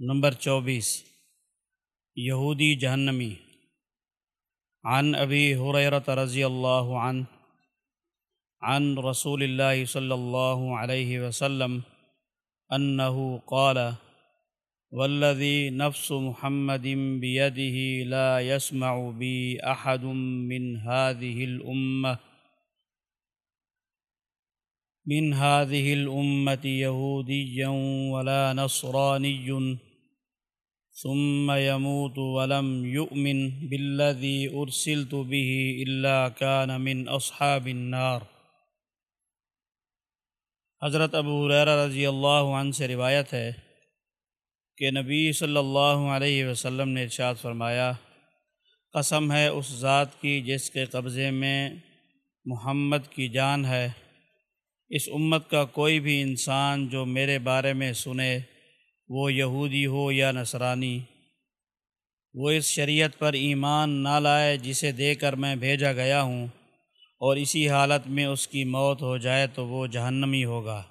Number چوبیس، یہودی جہنمی۔ عن ابی حریرت رضی اللہ عنہ، عن رسول اللہ صلی اللہ علیہ وسلم انه قال والذي نفس محمد بيده لا يسمع بي احد من هذه الامه من هذه الامه يهوديا ولا نصراني ثم يموت ولم يؤمن بالذي ارسلت به الا كان من اصحاب النار. حضرت ابو حریرہ رضی اللہ عنہ سے روایت ہے کہ نبی صلی اللہ علیہ وسلم نے ارشاد فرمایا، قسم ہے اس ذات کی جس کے قبضے میں محمد کی جان ہے۔ اس امت کا کوئی بھی انسان جو میرے بارے میں سنے وہ یہودی ہو یا نصرانی، وہ اس شریعت پر ایمان نہ لائے جسے دے کر میں بھیجا گیا ہوں، اور اسی حالت میں اس کی موت ہو جائے تو وہ جہنمی ہوگا۔